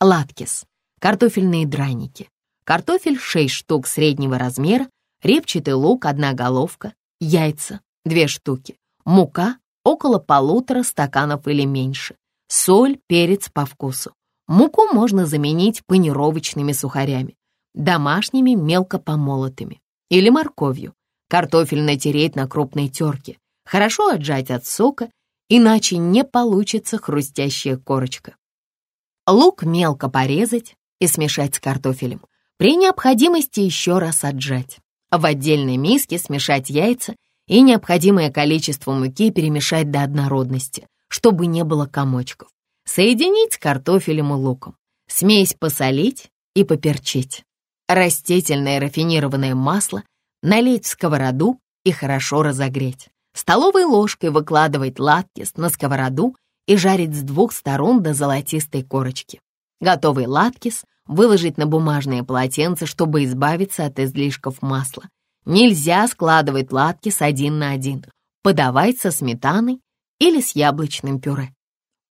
латкис, картофельные драники, картофель 6 штук среднего размера, репчатый лук, одна головка, яйца, две штуки, мука около полутора стаканов или меньше, соль, перец по вкусу. Муку можно заменить панировочными сухарями, домашними мелко помолотыми или морковью. Картофель натереть на крупной терке, хорошо отжать от сока, иначе не получится хрустящая корочка. Лук мелко порезать и смешать с картофелем. При необходимости еще раз отжать. В отдельной миске смешать яйца и необходимое количество муки перемешать до однородности, чтобы не было комочков. Соединить с картофелем и луком. Смесь посолить и поперчить. Растительное рафинированное масло налить в сковороду и хорошо разогреть. Столовой ложкой выкладывать латкис на сковороду и жарить с двух сторон до золотистой корочки. Готовый латкис выложить на бумажное полотенце, чтобы избавиться от излишков масла. Нельзя складывать латкис один на один. Подавать со сметаной или с яблочным пюре.